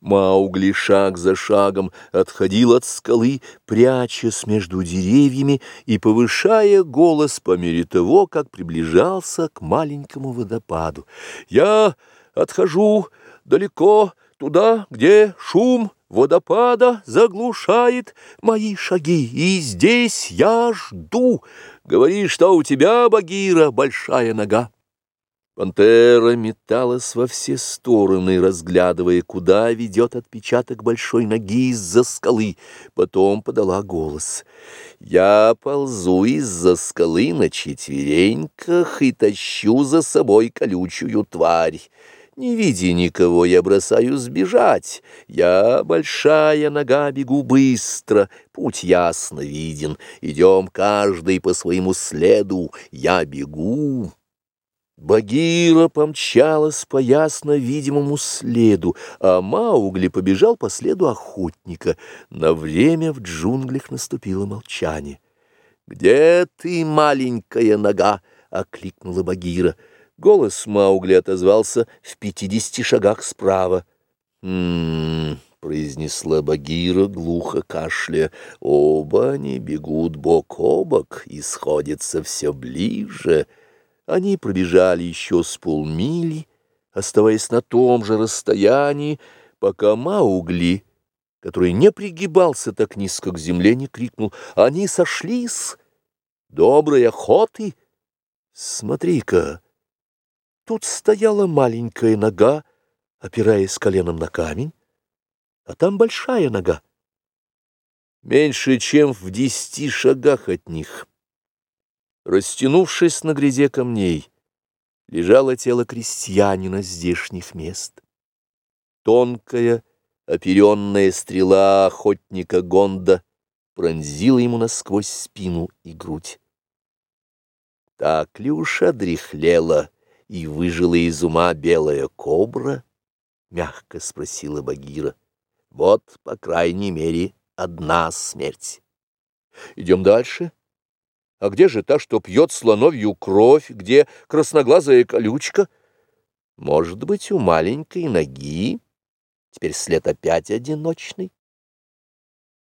Маугли шаг за шагом отходил от скалы, прячась между деревьями и повышая голос по мере того, как приближался к маленькому водопаду. «Я отхожу далеко туда, где шум водопада заглушает мои шаги, и здесь я жду. Говори, что у тебя, Багира, большая нога». Пантера металась во все стороны, разглядывая, куда ведет отпечаток большой ноги из-за скалы. Потом подала голос. «Я ползу из-за скалы на четвереньках и тащу за собой колючую тварь. Не видя никого, я бросаюсь бежать. Я, большая нога, бегу быстро, путь ясно виден. Идем каждый по своему следу, я бегу». Багира помчалась по ясно видимому следу, а Маугли побежал по следу охотника. На время в джунглях наступило молчание. «Где ты, маленькая нога?» — окликнула Багира. Голос Маугли отозвался в пятидесяти шагах справа. «М-м-м», произнесла Багира, глухо кашля. «Оба они бегут бок о бок и сходятся все ближе». Они пробежали еще с полмили, оставаясь на том же расстоянии, пока Маугли, который не пригибался так низко к земле, не крикнул «Они сошлись! Доброй охоты! Смотри-ка!» Тут стояла маленькая нога, опираясь коленом на камень, а там большая нога. Меньше чем в десяти шагах от них — Растянувшись на гряде камней, лежало тело крестьянина здешних мест. Тонкая, оперенная стрела охотника Гонда пронзила ему насквозь спину и грудь. Так ли уж одряхлела и выжила из ума белая кобра? — мягко спросила Багира. — Вот, по крайней мере, одна смерть. Идем дальше. — а где же та, что пьет слоновью кровь? Где красноглазая колючка? Может быть, у маленькой ноги? Теперь след опять одиночный.